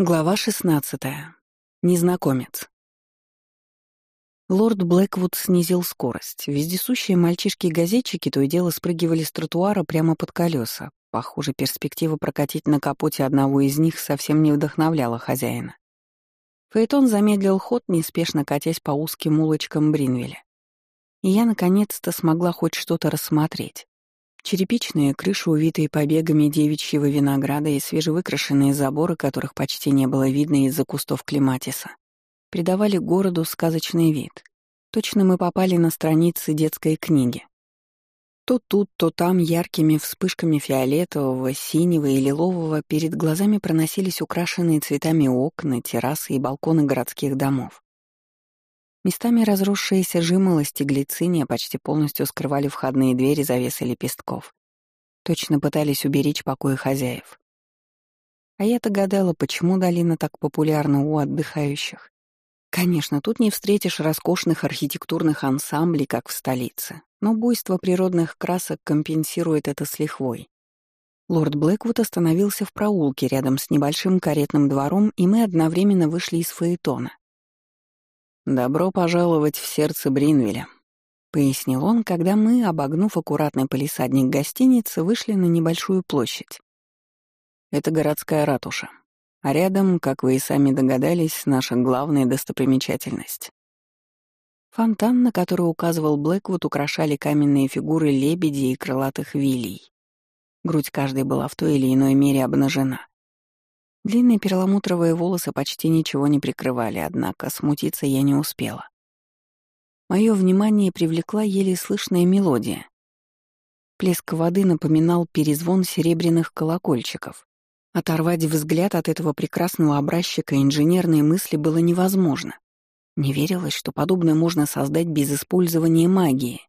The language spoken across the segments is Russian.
Глава 16. Незнакомец. Лорд Блэквуд снизил скорость. Вездесущие мальчишки-газетчики то и дело спрыгивали с тротуара прямо под колеса. Похоже, перспектива прокатить на капоте одного из них совсем не вдохновляла хозяина. Фаэтон замедлил ход, неспешно катясь по узким улочкам Бринвеля. И я наконец-то смогла хоть что-то рассмотреть. Черепичные крыши, увитые побегами девичьего винограда и свежевыкрашенные заборы, которых почти не было видно из-за кустов клематиса, придавали городу сказочный вид. Точно мы попали на страницы детской книги. То тут, то там яркими вспышками фиолетового, синего и лилового перед глазами проносились украшенные цветами окна, террасы и балконы городских домов. Местами разросшиеся жимолости глициния почти полностью скрывали входные двери завесы лепестков. Точно пытались уберечь покои хозяев. А я-то гадала, почему долина так популярна у отдыхающих. Конечно, тут не встретишь роскошных архитектурных ансамблей, как в столице, но буйство природных красок компенсирует это с лихвой. Лорд Блэквуд остановился в проулке рядом с небольшим каретным двором, и мы одновременно вышли из фаэтона. «Добро пожаловать в сердце Бринвеля», — пояснил он, когда мы, обогнув аккуратный полисадник гостиницы, вышли на небольшую площадь. «Это городская ратуша, а рядом, как вы и сами догадались, наша главная достопримечательность». Фонтан, на который указывал Блэквуд, украшали каменные фигуры лебедей и крылатых вилей. Грудь каждой была в той или иной мере обнажена. Длинные перламутровые волосы почти ничего не прикрывали, однако смутиться я не успела. Мое внимание привлекла еле слышная мелодия. Плеск воды напоминал перезвон серебряных колокольчиков. Оторвать взгляд от этого прекрасного образчика инженерной мысли было невозможно. Не верилось, что подобное можно создать без использования магии.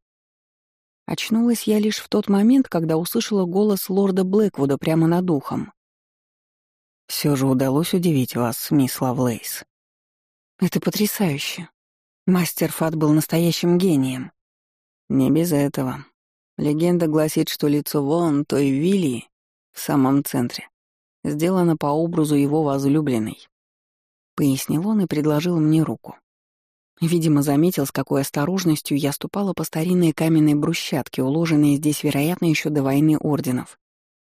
Очнулась я лишь в тот момент, когда услышала голос лорда Блэквуда прямо над ухом. Все же удалось удивить вас, мисс Лавлейс. Это потрясающе. Мастер Фат был настоящим гением. Не без этого. Легенда гласит, что лицо вон той Вилли в самом центре сделано по образу его возлюбленной. Пояснил он и предложил мне руку. Видимо, заметил, с какой осторожностью я ступала по старинной каменной брусчатке, уложенной здесь, вероятно, еще до войны орденов.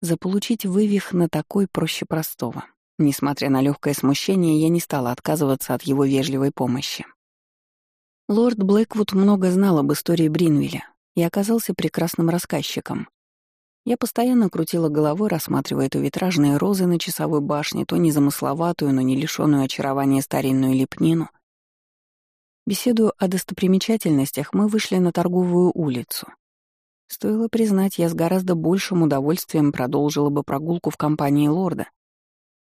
Заполучить вывих на такой проще простого. Несмотря на легкое смущение, я не стала отказываться от его вежливой помощи. Лорд Блэквуд много знал об истории Бринвилля и оказался прекрасным рассказчиком. Я постоянно крутила головой, рассматривая то витражные розы на часовой башне, то незамысловатую, но не лишенную очарования старинную лепнину. Беседуя о достопримечательностях, мы вышли на торговую улицу. Стоило признать, я с гораздо большим удовольствием продолжила бы прогулку в компании лорда,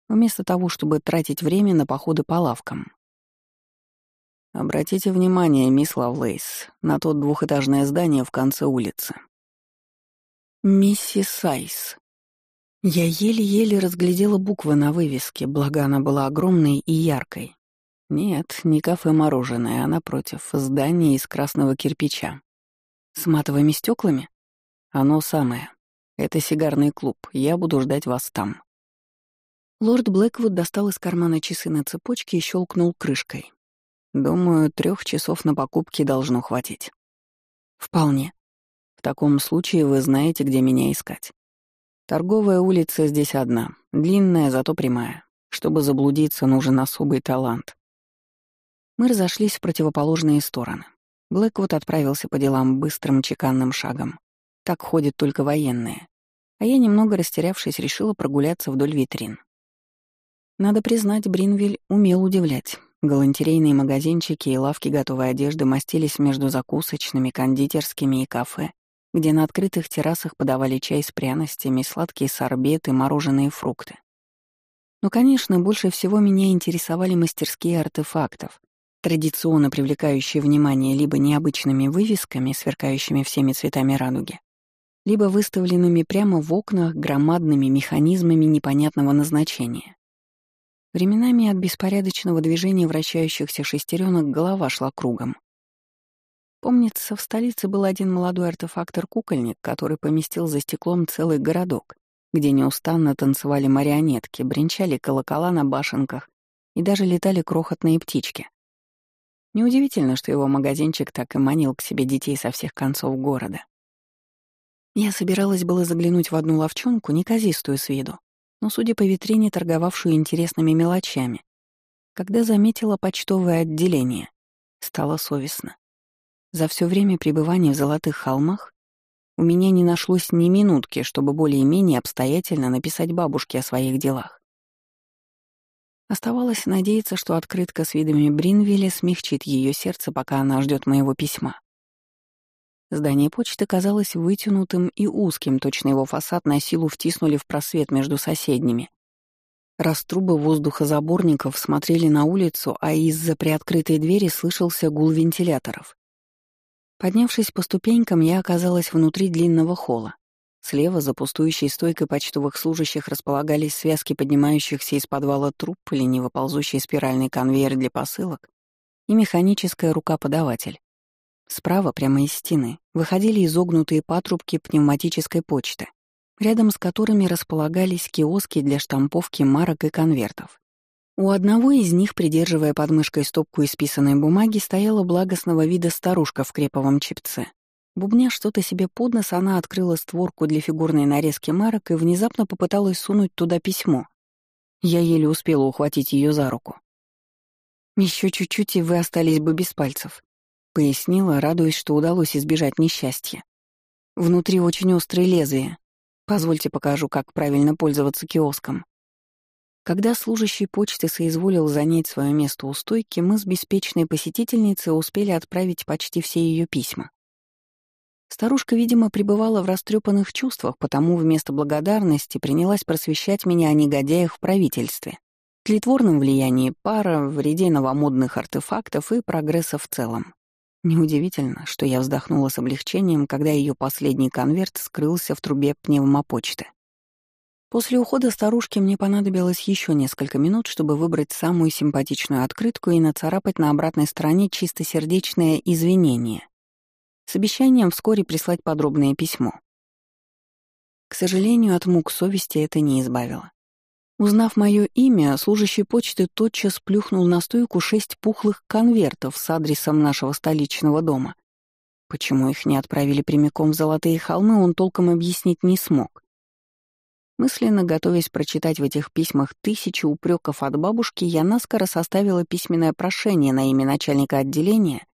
вместо того, чтобы тратить время на походы по лавкам. Обратите внимание, мисс Лавлейс, на то двухэтажное здание в конце улицы. Миссис Сайс. Я еле-еле разглядела буквы на вывеске, благо она была огромной и яркой. Нет, не кафе-мороженое, а напротив, здание из красного кирпича. С матовыми стеклами? Оно самое. Это сигарный клуб. Я буду ждать вас там. Лорд Блэквуд достал из кармана часы на цепочке и щелкнул крышкой. Думаю, трех часов на покупки должно хватить. Вполне. В таком случае вы знаете, где меня искать. Торговая улица здесь одна, длинная, зато прямая. Чтобы заблудиться, нужен особый талант. Мы разошлись в противоположные стороны. Блэквуд отправился по делам быстрым чеканным шагом. Так ходят только военные. А я, немного растерявшись, решила прогуляться вдоль витрин. Надо признать, Бринвиль умел удивлять. Галантерейные магазинчики и лавки готовой одежды мастились между закусочными, кондитерскими и кафе, где на открытых террасах подавали чай с пряностями, сладкие сорбеты, мороженые фрукты. Но, конечно, больше всего меня интересовали мастерские артефактов, традиционно привлекающие внимание либо необычными вывесками, сверкающими всеми цветами радуги, либо выставленными прямо в окнах громадными механизмами непонятного назначения. Временами от беспорядочного движения вращающихся шестеренок голова шла кругом. Помнится, в столице был один молодой артефактор-кукольник, который поместил за стеклом целый городок, где неустанно танцевали марионетки, бренчали колокола на башенках и даже летали крохотные птички. Неудивительно, что его магазинчик так и манил к себе детей со всех концов города. Я собиралась было заглянуть в одну ловчонку, неказистую с виду, но, судя по витрине, торговавшую интересными мелочами, когда заметила почтовое отделение, стало совестно. За все время пребывания в Золотых холмах у меня не нашлось ни минутки, чтобы более-менее обстоятельно написать бабушке о своих делах. Оставалось надеяться, что открытка с видами Бринвилля смягчит ее сердце, пока она ждет моего письма. Здание почты казалось вытянутым и узким, точно его фасад на силу втиснули в просвет между соседними. Раструбы воздухозаборников смотрели на улицу, а из-за приоткрытой двери слышался гул вентиляторов. Поднявшись по ступенькам, я оказалась внутри длинного холла. Слева, за пустующей стойкой почтовых служащих, располагались связки поднимающихся из подвала труб, лениво ползущий спиральный конвейер для посылок и механическая рука-подаватель. Справа, прямо из стены, выходили изогнутые патрубки пневматической почты, рядом с которыми располагались киоски для штамповки марок и конвертов. У одного из них, придерживая под мышкой стопку исписанной бумаги, стояла благостного вида старушка в креповом чипце. Бубня что-то себе под нос, она открыла створку для фигурной нарезки марок и внезапно попыталась сунуть туда письмо. Я еле успела ухватить ее за руку. Еще чуть-чуть, и вы остались бы без пальцев», — пояснила, радуясь, что удалось избежать несчастья. «Внутри очень острые лезвия. Позвольте покажу, как правильно пользоваться киоском». Когда служащий почты соизволил занять свое место у стойки, мы с беспечной посетительницей успели отправить почти все ее письма. Старушка, видимо, пребывала в растрепанных чувствах, потому вместо благодарности принялась просвещать меня о негодяях в правительстве, тлетворном влиянии пара, вреде новомодных артефактов и прогресса в целом. Неудивительно, что я вздохнула с облегчением, когда ее последний конверт скрылся в трубе пневмопочты. После ухода старушки мне понадобилось еще несколько минут, чтобы выбрать самую симпатичную открытку и нацарапать на обратной стороне чистосердечное извинение с обещанием вскоре прислать подробное письмо. К сожалению, от мук совести это не избавило. Узнав мое имя, служащий почты тотчас плюхнул на стойку шесть пухлых конвертов с адресом нашего столичного дома. Почему их не отправили прямиком в Золотые холмы, он толком объяснить не смог. Мысленно готовясь прочитать в этих письмах тысячи упреков от бабушки, я наскоро составила письменное прошение на имя начальника отделения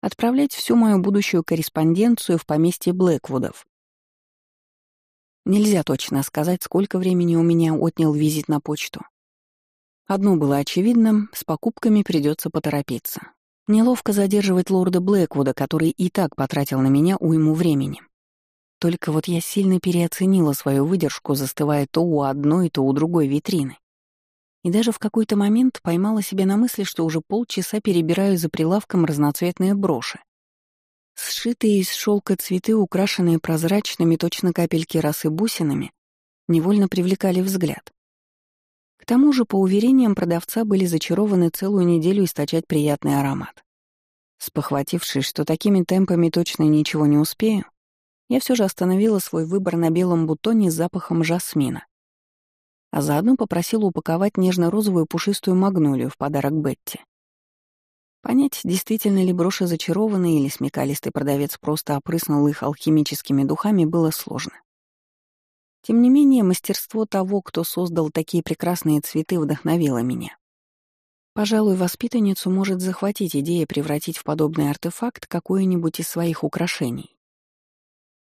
отправлять всю мою будущую корреспонденцию в поместье Блэквудов. Нельзя точно сказать, сколько времени у меня отнял визит на почту. Одно было очевидно — с покупками придется поторопиться. Неловко задерживать лорда Блэквуда, который и так потратил на меня уйму времени. Только вот я сильно переоценила свою выдержку, застывая то у одной, то у другой витрины. И даже в какой-то момент поймала себя на мысли, что уже полчаса перебираю за прилавком разноцветные броши. Сшитые из шелка цветы, украшенные прозрачными точно капельки росы бусинами, невольно привлекали взгляд. К тому же, по уверениям продавца, были зачарованы целую неделю источать приятный аромат. Спохватившись, что такими темпами точно ничего не успею, я все же остановила свой выбор на белом бутоне с запахом жасмина. А заодно попросила упаковать нежно-розовую пушистую магнолию в подарок Бетти. Понять, действительно ли броши зачарованы или смекалистый продавец просто опрыснул их алхимическими духами, было сложно. Тем не менее, мастерство того, кто создал такие прекрасные цветы, вдохновило меня. Пожалуй, воспитанницу может захватить идея превратить в подобный артефакт какое-нибудь из своих украшений.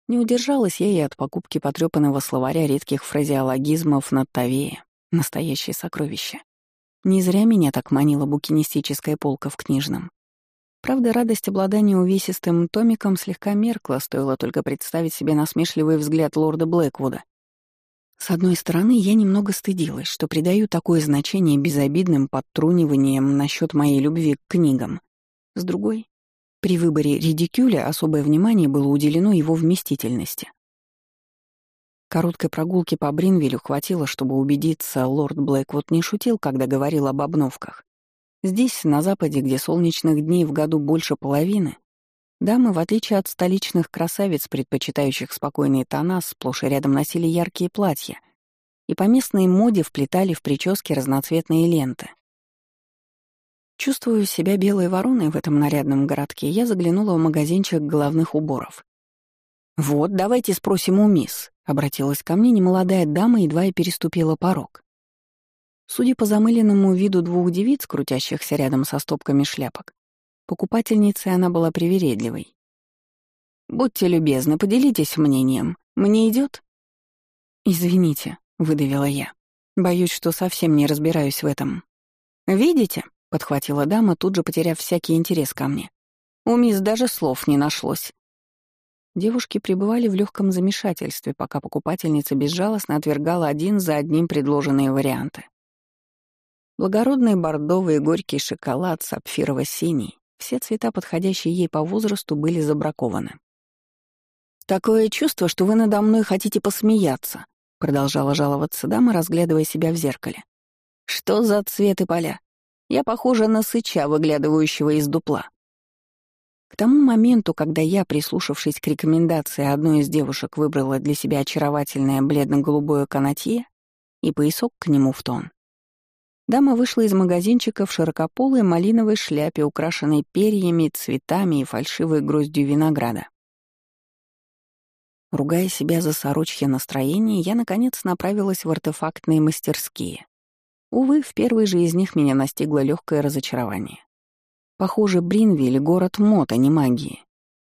Не удержалась я и от покупки потрёпанного словаря редких фразеологизмов на Тавее. Настоящее сокровище. Не зря меня так манила букинистическая полка в книжном. Правда, радость обладания увесистым томиком слегка меркла, стоило только представить себе насмешливый взгляд лорда Блэквуда. С одной стороны, я немного стыдилась, что придаю такое значение безобидным подтруниваниям насчет моей любви к книгам. С другой, при выборе редикюля особое внимание было уделено его вместительности. Короткой прогулки по Бринвилю хватило, чтобы убедиться, лорд Блэквуд не шутил, когда говорил об обновках. Здесь, на Западе, где солнечных дней в году больше половины, Дамы, в отличие от столичных красавиц, предпочитающих спокойные тона, сплошь и рядом носили яркие платья и по местной моде вплетали в прически разноцветные ленты. Чувствуя себя белой вороной в этом нарядном городке, я заглянула в магазинчик головных уборов. «Вот, давайте спросим у мисс», — обратилась ко мне немолодая дама, едва и переступила порог. Судя по замыленному виду двух девиц, крутящихся рядом со стопками шляпок, покупательницей она была привередливой. «Будьте любезны, поделитесь мнением. Мне идет? «Извините», — выдавила я. «Боюсь, что совсем не разбираюсь в этом». «Видите?» — подхватила дама, тут же потеряв всякий интерес ко мне. «У мисс даже слов не нашлось». Девушки пребывали в легком замешательстве, пока покупательница безжалостно отвергала один за одним предложенные варианты. Благородный бордовый горький шоколад, сапфирово-синий, все цвета, подходящие ей по возрасту, были забракованы. «Такое чувство, что вы надо мной хотите посмеяться», — продолжала жаловаться дама, разглядывая себя в зеркале. «Что за цветы поля? Я похожа на сыча, выглядывающего из дупла». К тому моменту, когда я, прислушавшись к рекомендации одной из девушек, выбрала для себя очаровательное бледно-голубое канатье и поясок к нему в тон, Дама вышла из магазинчика в широкополой малиновой шляпе, украшенной перьями, цветами и фальшивой гроздью винограда. Ругая себя за сорочье настроение, я, наконец, направилась в артефактные мастерские. Увы, в первой же из них меня настигло легкое разочарование. Похоже, Бринвиль — город мод, а не магии.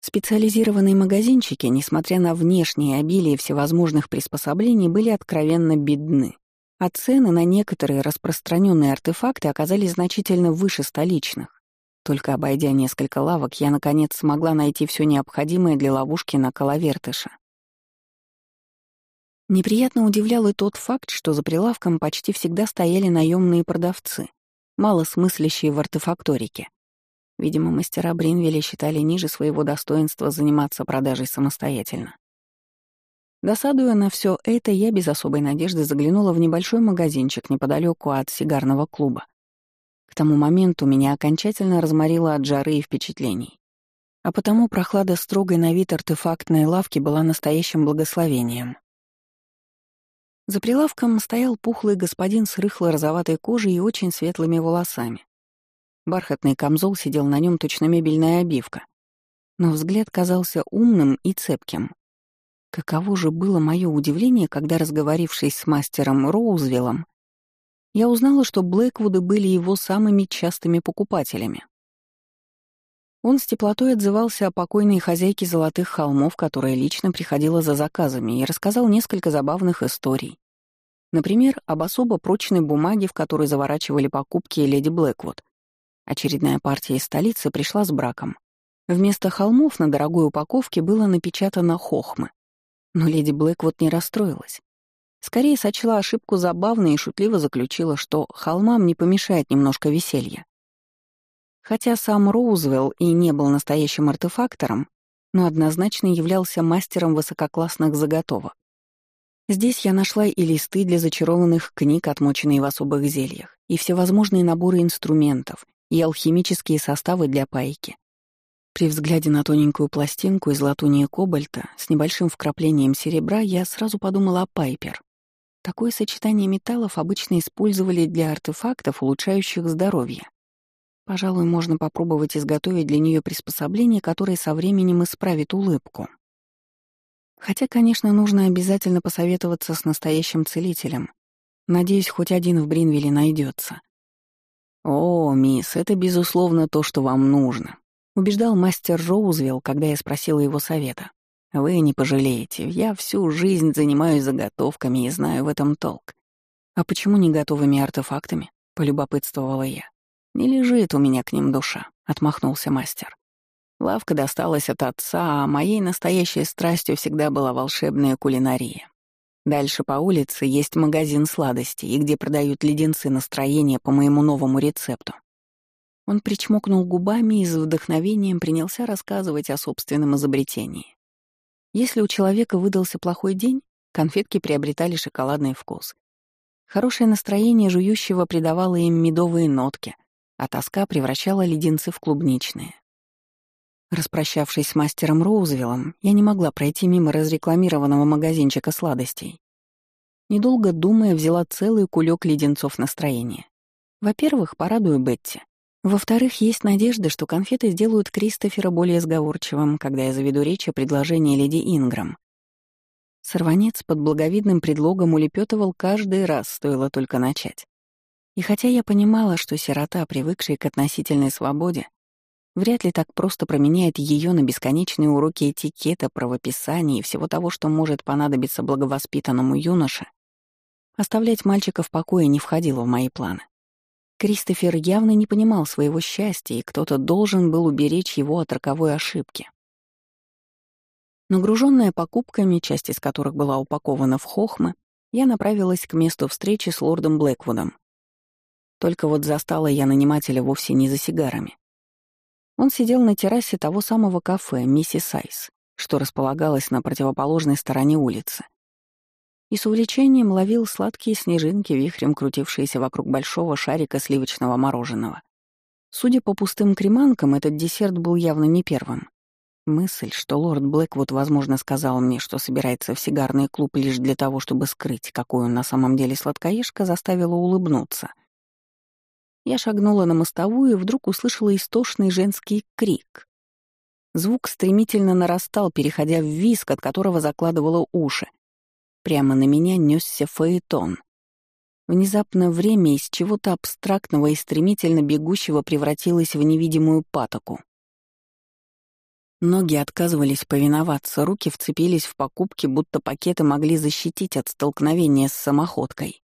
Специализированные магазинчики, несмотря на внешнее обилие всевозможных приспособлений, были откровенно бедны а цены на некоторые распространенные артефакты оказались значительно выше столичных. Только обойдя несколько лавок, я, наконец, смогла найти все необходимое для ловушки на коловертыша. Неприятно удивлял и тот факт, что за прилавком почти всегда стояли наемные продавцы, мало смыслящие в артефакторике. Видимо, мастера Бринвеля считали ниже своего достоинства заниматься продажей самостоятельно. Досадуя на все это, я без особой надежды заглянула в небольшой магазинчик неподалеку от сигарного клуба. К тому моменту меня окончательно разморило от жары и впечатлений. А потому прохлада строгой на вид артефактной лавки была настоящим благословением. За прилавком стоял пухлый господин с рыхло-розоватой кожей и очень светлыми волосами. Бархатный камзол сидел на нем точно мебельная обивка. Но взгляд казался умным и цепким. Каково же было мое удивление, когда, разговорившись с мастером Роузвиллом, я узнала, что Блэквуды были его самыми частыми покупателями. Он с теплотой отзывался о покойной хозяйке Золотых холмов, которая лично приходила за заказами, и рассказал несколько забавных историй. Например, об особо прочной бумаге, в которой заворачивали покупки леди Блэквуд. Очередная партия из столицы пришла с браком. Вместо холмов на дорогой упаковке было напечатано «хохмы». Но леди Блэквуд не расстроилась. Скорее сочла ошибку забавной и шутливо заключила, что холмам не помешает немножко веселья. Хотя сам Роузвелл и не был настоящим артефактором, но однозначно являлся мастером высококлассных заготовок. Здесь я нашла и листы для зачарованных книг, отмоченные в особых зельях, и всевозможные наборы инструментов, и алхимические составы для пайки. При взгляде на тоненькую пластинку из латуни и кобальта с небольшим вкраплением серебра я сразу подумала о Пайпер. Такое сочетание металлов обычно использовали для артефактов, улучшающих здоровье. Пожалуй, можно попробовать изготовить для нее приспособление, которое со временем исправит улыбку. Хотя, конечно, нужно обязательно посоветоваться с настоящим целителем. Надеюсь, хоть один в Бринвилле найдется. «О, мисс, это, безусловно, то, что вам нужно», Убеждал мастер Роузвилл, когда я спросила его совета. «Вы не пожалеете, я всю жизнь занимаюсь заготовками и знаю в этом толк. А почему не готовыми артефактами?» — полюбопытствовала я. «Не лежит у меня к ним душа», — отмахнулся мастер. Лавка досталась от отца, а моей настоящей страстью всегда была волшебная кулинария. Дальше по улице есть магазин сладостей, где продают леденцы настроения по моему новому рецепту. Он причмокнул губами и с вдохновением принялся рассказывать о собственном изобретении. Если у человека выдался плохой день, конфетки приобретали шоколадный вкус. Хорошее настроение жующего придавало им медовые нотки, а тоска превращала леденцы в клубничные. Распрощавшись с мастером Роузвиллом, я не могла пройти мимо разрекламированного магазинчика сладостей. Недолго думая, взяла целый кулек леденцов настроения. Во-первых, порадую Бетти. Во-вторых, есть надежда, что конфеты сделают Кристофера более сговорчивым, когда я заведу речь о предложении леди Инграм. Сорванец под благовидным предлогом улепетывал каждый раз, стоило только начать. И хотя я понимала, что сирота, привыкшая к относительной свободе, вряд ли так просто променяет ее на бесконечные уроки этикета, правописания и всего того, что может понадобиться благовоспитанному юноше, оставлять мальчика в покое не входило в мои планы. Кристофер явно не понимал своего счастья, и кто-то должен был уберечь его от роковой ошибки. Нагруженная покупками, часть из которых была упакована в хохмы, я направилась к месту встречи с лордом Блэквудом. Только вот застала я нанимателя вовсе не за сигарами. Он сидел на террасе того самого кафе «Миссис Айс», что располагалось на противоположной стороне улицы. И с увлечением ловил сладкие снежинки, вихрем крутившиеся вокруг большого шарика сливочного мороженого. Судя по пустым креманкам, этот десерт был явно не первым. Мысль, что лорд Блэквуд, возможно, сказал мне, что собирается в сигарный клуб лишь для того, чтобы скрыть, какой он на самом деле сладкоежка, заставила улыбнуться — я шагнула на мостовую и вдруг услышала истошный женский крик. Звук стремительно нарастал, переходя в виск, от которого закладывало уши. Прямо на меня несся фаэтон. Внезапно время из чего-то абстрактного и стремительно бегущего превратилось в невидимую патоку. Ноги отказывались повиноваться, руки вцепились в покупки, будто пакеты могли защитить от столкновения с самоходкой.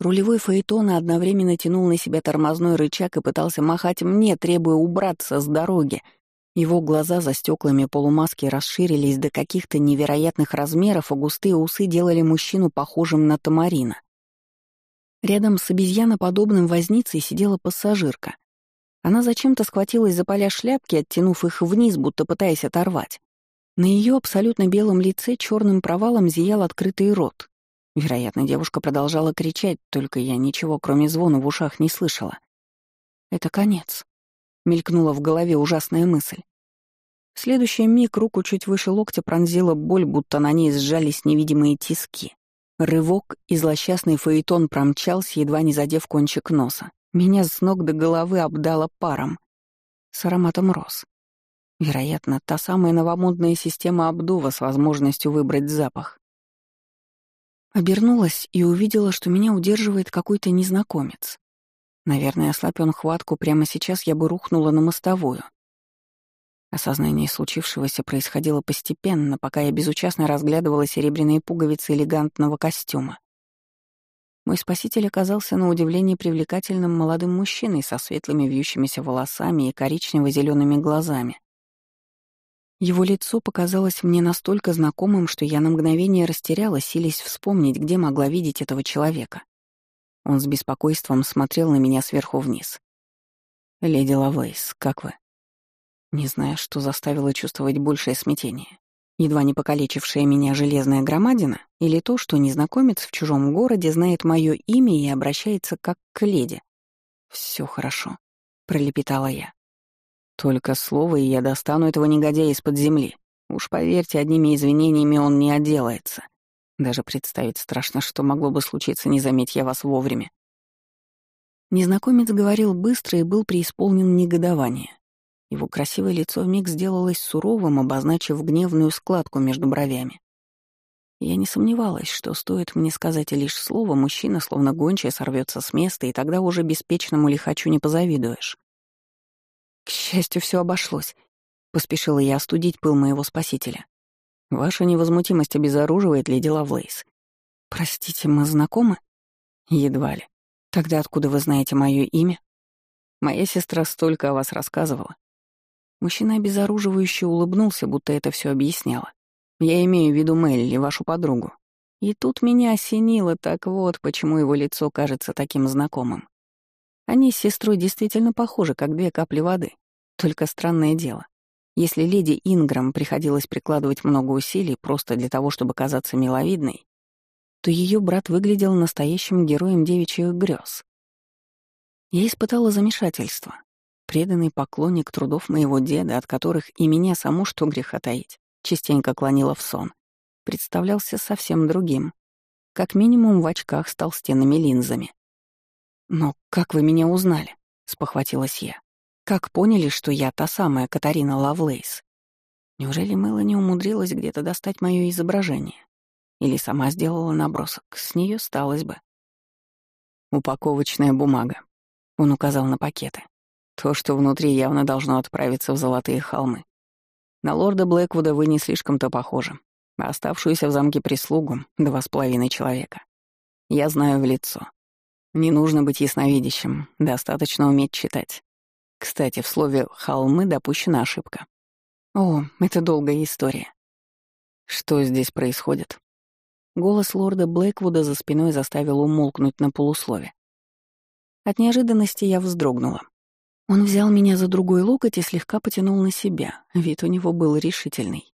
Рулевой Фаэтона одновременно тянул на себя тормозной рычаг и пытался махать мне, требуя убраться с дороги. Его глаза за стеклами полумаски расширились до каких-то невероятных размеров, а густые усы делали мужчину похожим на тамарина. Рядом с обезьяноподобным возницей сидела пассажирка. Она зачем-то схватилась за поля шляпки, оттянув их вниз, будто пытаясь оторвать. На ее абсолютно белом лице черным провалом зиял открытый рот. Вероятно, девушка продолжала кричать, только я ничего, кроме звона, в ушах не слышала. «Это конец», — мелькнула в голове ужасная мысль. В следующий миг руку чуть выше локтя пронзила боль, будто на ней сжались невидимые тиски. Рывок и злосчастный фаэтон промчался, едва не задев кончик носа. Меня с ног до головы обдало паром. С ароматом роз. Вероятно, та самая новомодная система обдува с возможностью выбрать запах. Обернулась и увидела, что меня удерживает какой-то незнакомец. Наверное, ослабь он хватку, прямо сейчас я бы рухнула на мостовую. Осознание случившегося происходило постепенно, пока я безучастно разглядывала серебряные пуговицы элегантного костюма. Мой спаситель оказался на удивление привлекательным молодым мужчиной со светлыми вьющимися волосами и коричнево зелеными глазами. Его лицо показалось мне настолько знакомым, что я на мгновение растерялась, силясь вспомнить, где могла видеть этого человека. Он с беспокойством смотрел на меня сверху вниз. «Леди Лавейс, как вы?» Не знаю, что заставило чувствовать большее смятение. Едва не покалечившая меня железная громадина или то, что незнакомец в чужом городе знает мое имя и обращается как к леди. Все хорошо», — пролепетала я. Только слово, и я достану этого негодяя из-под земли. Уж поверьте, одними извинениями он не отделается. Даже представить страшно, что могло бы случиться, не заметь я вас вовремя. Незнакомец говорил быстро и был преисполнен негодования. Его красивое лицо вмиг сделалось суровым, обозначив гневную складку между бровями. Я не сомневалась, что стоит мне сказать лишь слово, мужчина, словно гончая, сорвется с места, и тогда уже беспечному лихачу не позавидуешь. Счастью, все обошлось. Поспешила я остудить пыл моего спасителя. Ваша невозмутимость обезоруживает леди Лавлейс. Простите, мы знакомы? Едва ли. Тогда откуда вы знаете мое имя? Моя сестра столько о вас рассказывала. Мужчина обезоруживающе улыбнулся, будто это все объясняло. Я имею в виду Мелли, вашу подругу. И тут меня осенило, так вот, почему его лицо кажется таким знакомым. Они с сестрой действительно похожи, как две капли воды. Только странное дело. Если леди Инграм приходилось прикладывать много усилий просто для того, чтобы казаться миловидной, то ее брат выглядел настоящим героем девичьих грез. Я испытала замешательство. преданный поклонник трудов моего деда, от которых и меня само, что греха таить, частенько клонило в сон, представлялся совсем другим. Как минимум в очках с толстенными линзами. «Но как вы меня узнали?» — спохватилась я. «Как поняли, что я та самая Катарина Лавлейс? Неужели Мелани умудрилась где-то достать мое изображение? Или сама сделала набросок? С нее сталось бы». «Упаковочная бумага», — он указал на пакеты. «То, что внутри, явно должно отправиться в Золотые холмы. На лорда Блэквуда вы не слишком-то похожи. Оставшуюся в замке прислугу — два с половиной человека. Я знаю в лицо. Не нужно быть ясновидящим, достаточно уметь читать. Кстати, в слове «холмы» допущена ошибка. О, это долгая история. Что здесь происходит? Голос лорда Блэквуда за спиной заставил умолкнуть на полуслове. От неожиданности я вздрогнула. Он взял меня за другой локоть и слегка потянул на себя. Вид у него был решительный.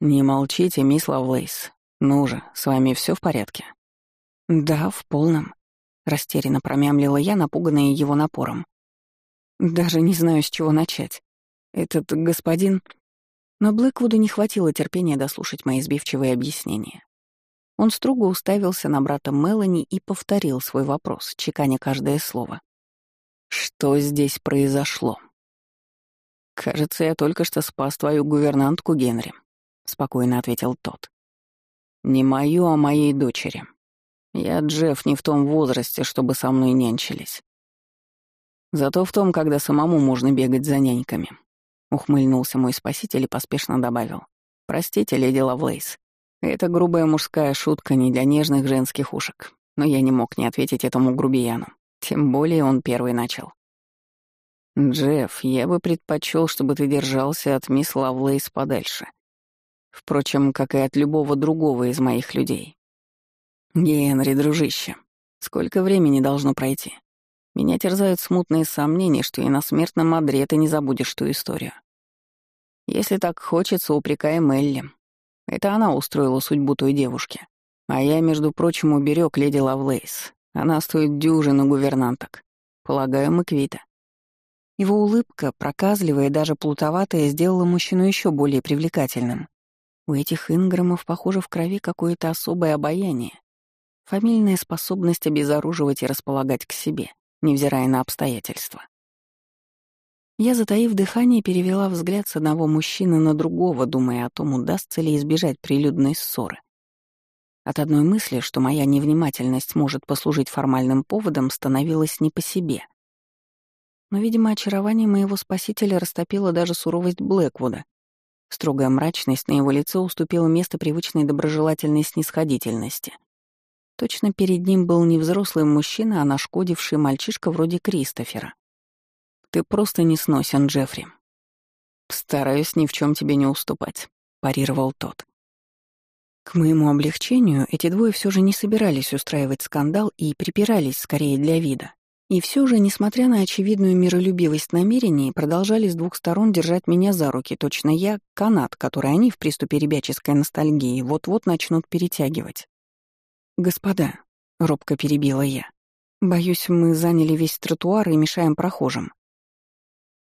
«Не молчите, мисс Лавлейс. Ну же, с вами все в порядке?» «Да, в полном», — растерянно промямлила я, напуганная его напором. «Даже не знаю, с чего начать. Этот господин...» Но Блэквуду не хватило терпения дослушать мои сбивчивые объяснения. Он строго уставился на брата Мелани и повторил свой вопрос, чеканя каждое слово. «Что здесь произошло?» «Кажется, я только что спас твою гувернантку Генри», — спокойно ответил тот. «Не мою, а моей дочери. Я, Джефф, не в том возрасте, чтобы со мной нянчились. Зато в том, когда самому можно бегать за няньками», — ухмыльнулся мой спаситель и поспешно добавил. «Простите, леди Лавлейс, это грубая мужская шутка не для нежных женских ушек, но я не мог не ответить этому грубияну. Тем более он первый начал. «Джефф, я бы предпочел, чтобы ты держался от мисс Лавлейс подальше», Впрочем, как и от любого другого из моих людей. Генри, дружище, сколько времени должно пройти? Меня терзают смутные сомнения, что и на смертном одре ты не забудешь ту историю. Если так хочется, упрекай Мелли. Это она устроила судьбу той девушки. А я, между прочим, уберег леди Лавлейс. Она стоит дюжины гувернанток. Полагаю, мы квита. Его улыбка, проказливая и даже плутоватая, сделала мужчину еще более привлекательным. У этих инграмов, похоже, в крови какое-то особое обаяние. Фамильная способность обезоруживать и располагать к себе, невзирая на обстоятельства. Я, затаив дыхание, перевела взгляд с одного мужчины на другого, думая о том, удастся ли избежать прилюдной ссоры. От одной мысли, что моя невнимательность может послужить формальным поводом, становилось не по себе. Но, видимо, очарование моего спасителя растопило даже суровость Блэквуда, Строгая мрачность на его лице уступила место привычной доброжелательной снисходительности. Точно перед ним был не взрослый мужчина, а нашкодивший мальчишка вроде Кристофера. «Ты просто не сносен, Джеффри». «Стараюсь ни в чем тебе не уступать», — парировал тот. К моему облегчению, эти двое все же не собирались устраивать скандал и припирались скорее для вида. И все же, несмотря на очевидную миролюбивость намерений, продолжали с двух сторон держать меня за руки, точно я — канат, который они в приступе ребяческой ностальгии вот-вот начнут перетягивать. «Господа», — робко перебила я, — «боюсь, мы заняли весь тротуар и мешаем прохожим».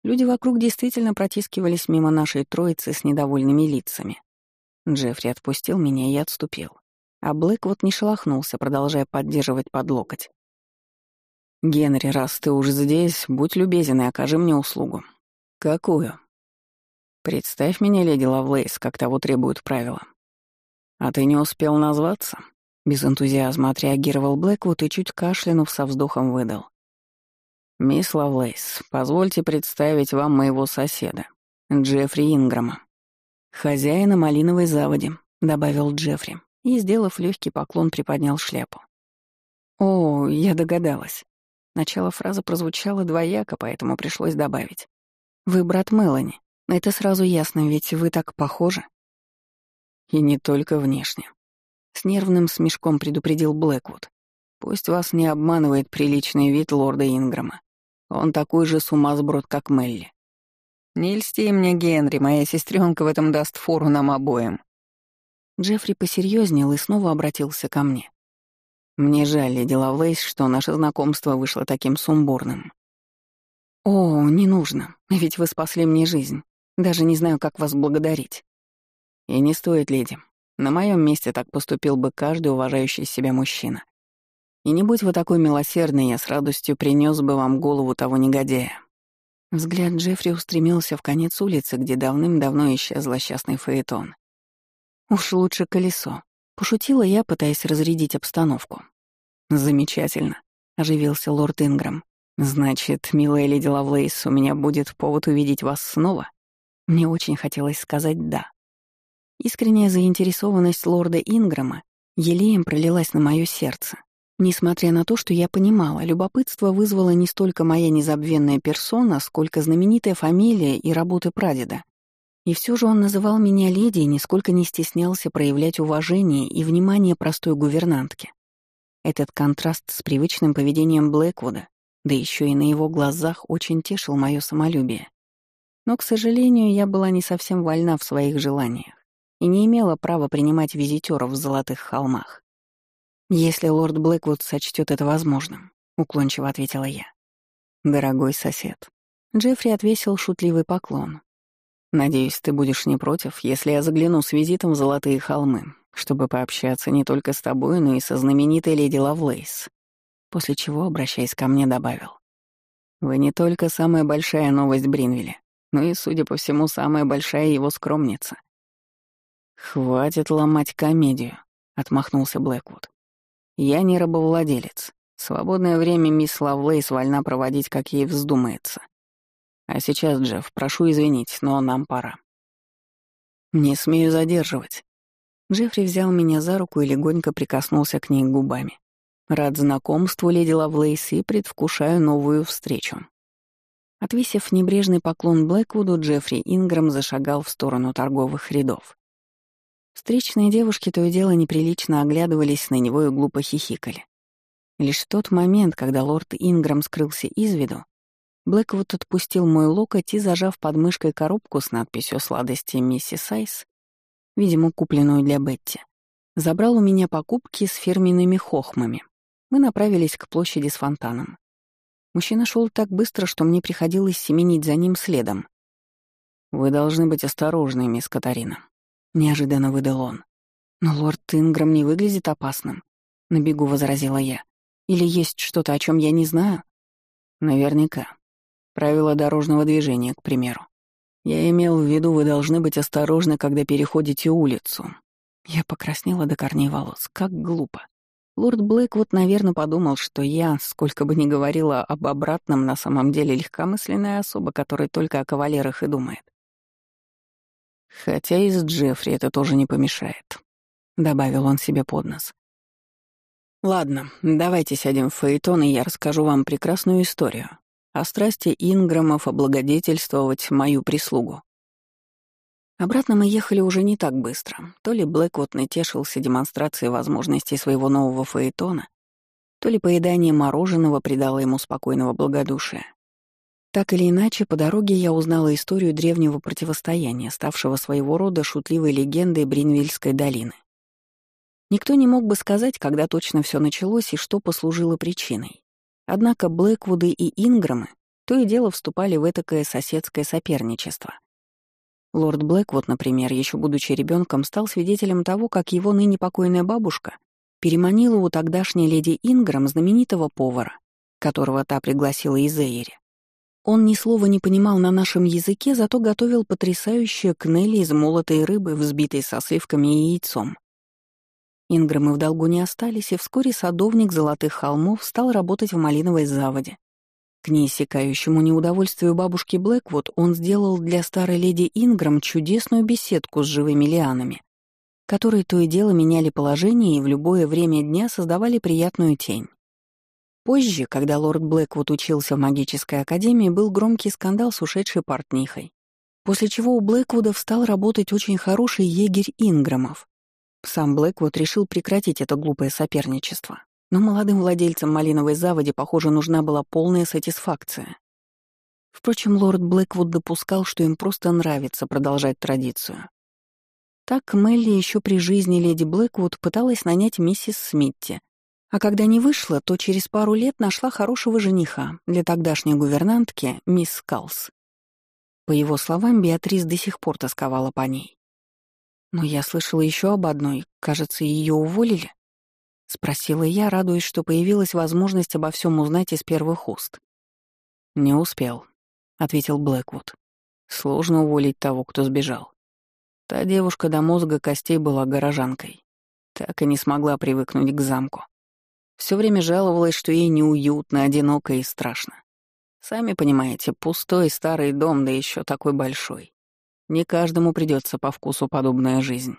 Люди вокруг действительно протискивались мимо нашей троицы с недовольными лицами. Джеффри отпустил меня и отступил. А Блэк вот не шелохнулся, продолжая поддерживать под локоть. «Генри, раз ты уже здесь, будь любезен и окажи мне услугу». «Какую?» «Представь меня, леди Лавлейс, как того требуют правила». «А ты не успел назваться?» Без энтузиазма отреагировал Блэквуд и, чуть кашлянув, со вздохом выдал. «Мисс Лавлейс, позвольте представить вам моего соседа, Джеффри Инграма, хозяина малиновой заводи», — добавил Джеффри, и, сделав легкий поклон, приподнял шляпу. «О, я догадалась. Начало фразы прозвучало двояко, поэтому пришлось добавить. «Вы брат Мелани. Это сразу ясно, ведь вы так похожи». «И не только внешне», — с нервным смешком предупредил Блэквуд. «Пусть вас не обманывает приличный вид лорда Инграма. Он такой же сумасброд, как Мелли. Не льсти мне, Генри, моя сестренка в этом даст фору нам обоим». Джеффри посерьезнел и снова обратился ко мне. Мне жаль, леди Лавлейс, что наше знакомство вышло таким сумбурным. «О, не нужно, ведь вы спасли мне жизнь. Даже не знаю, как вас благодарить». «И не стоит, леди. На моем месте так поступил бы каждый уважающий себя мужчина. И не будь вы такой милосердной, я с радостью принес бы вам голову того негодяя». Взгляд Джеффри устремился в конец улицы, где давным-давно исчез злосчастный фаэтон. «Уж лучше колесо», — пошутила я, пытаясь разрядить обстановку. «Замечательно», — оживился лорд Инграм. «Значит, милая леди Лавлейс, у меня будет повод увидеть вас снова?» Мне очень хотелось сказать «да». Искренняя заинтересованность лорда Инграма елеем пролилась на мое сердце. Несмотря на то, что я понимала, любопытство вызвало не столько моя незабвенная персона, сколько знаменитая фамилия и работы прадеда. И все же он называл меня леди и нисколько не стеснялся проявлять уважение и внимание простой гувернантке. Этот контраст с привычным поведением Блэквуда, да еще и на его глазах, очень тешил мое самолюбие. Но, к сожалению, я была не совсем вольна в своих желаниях и не имела права принимать визитеров в Золотых холмах. «Если лорд Блэквуд сочтет это возможным», — уклончиво ответила я. «Дорогой сосед». Джеффри отвесил шутливый поклон. «Надеюсь, ты будешь не против, если я загляну с визитом в Золотые холмы, чтобы пообщаться не только с тобой, но и со знаменитой леди Лавлейс». После чего, обращаясь ко мне, добавил. «Вы не только самая большая новость Бринвилля, но и, судя по всему, самая большая его скромница». «Хватит ломать комедию», — отмахнулся Блэквуд. Я не рабовладелец. Свободное время мисс Лавлейс вольна проводить, как ей вздумается. А сейчас, Джефф, прошу извинить, но нам пора. Не смею задерживать. Джеффри взял меня за руку и легонько прикоснулся к ней губами. Рад знакомству, леди Лавлейс, и предвкушаю новую встречу. Отвесив небрежный поклон Блэквуду, Джеффри Инграм зашагал в сторону торговых рядов. Встречные девушки то и дело неприлично оглядывались на него и глупо хихикали. Лишь в тот момент, когда лорд Инграм скрылся из виду, Блэквуд отпустил мой локоть и, зажав под мышкой коробку с надписью «Сладости миссис Айс», видимо, купленную для Бетти, забрал у меня покупки с фирменными хохмами. Мы направились к площади с фонтаном. Мужчина шел так быстро, что мне приходилось семенить за ним следом. «Вы должны быть осторожны, мисс Катарина», — неожиданно выдал он. «Но лорд Инграм не выглядит опасным», — на бегу возразила я. «Или есть что-то, о чем я не знаю?» «Наверняка. Правила дорожного движения, к примеру. Я имел в виду, вы должны быть осторожны, когда переходите улицу». Я покраснела до корней волос. Как глупо. Лорд Блэк вот, наверное, подумал, что я, сколько бы ни говорила об обратном, на самом деле легкомысленная особа, которая только о кавалерах и думает. Хотя и с Джеффри это тоже не помешает», — добавил он себе под нос. «Ладно, давайте сядем в Фаэтон, и я расскажу вам прекрасную историю о страсти Инграмов облагодетельствовать мою прислугу». Обратно мы ехали уже не так быстро. То ли Блэквуд натешился демонстрацией возможностей своего нового Фаэтона, то ли поедание мороженого придало ему спокойного благодушия. Так или иначе, по дороге я узнала историю древнего противостояния, ставшего своего рода шутливой легендой Бринвильской долины. Никто не мог бы сказать, когда точно все началось и что послужило причиной. Однако Блэквуды и Инграмы то и дело вступали в этакое соседское соперничество. Лорд Блэквуд, например, еще будучи ребенком, стал свидетелем того, как его ныне покойная бабушка переманила у тогдашней леди Инграм знаменитого повара, которого та пригласила из Эйри. Он ни слова не понимал на нашем языке, зато готовил потрясающие кнели из молотой рыбы, взбитой со сливками и яйцом. Инграмы в долгу не остались, и вскоре садовник Золотых холмов стал работать в малиновой заводе. К неиссякающему неудовольствию бабушки Блэквуд он сделал для старой леди Инграм чудесную беседку с живыми лианами, которые то и дело меняли положение и в любое время дня создавали приятную тень. Позже, когда лорд Блэквуд учился в магической академии, был громкий скандал с ушедшей портнихой, после чего у Блэквуда стал работать очень хороший егерь Инграмов. Сам Блэквуд решил прекратить это глупое соперничество, но молодым владельцам малиновой заводи, похоже, нужна была полная сатисфакция. Впрочем, лорд Блэквуд допускал, что им просто нравится продолжать традицию. Так Мелли еще при жизни леди Блэквуд пыталась нанять миссис Смитти, А когда не вышла, то через пару лет нашла хорошего жениха для тогдашней гувернантки мисс Калс. По его словам, Беатрис до сих пор тосковала по ней. Но я слышала еще об одной, кажется, ее уволили. Спросила я, радуясь, что появилась возможность обо всем узнать из первых уст. «Не успел», — ответил Блэквуд. «Сложно уволить того, кто сбежал. Та девушка до мозга костей была горожанкой. Так и не смогла привыкнуть к замку. Все время жаловалась, что ей неуютно, одиноко и страшно. Сами понимаете, пустой старый дом, да еще такой большой. Не каждому придется по вкусу подобная жизнь.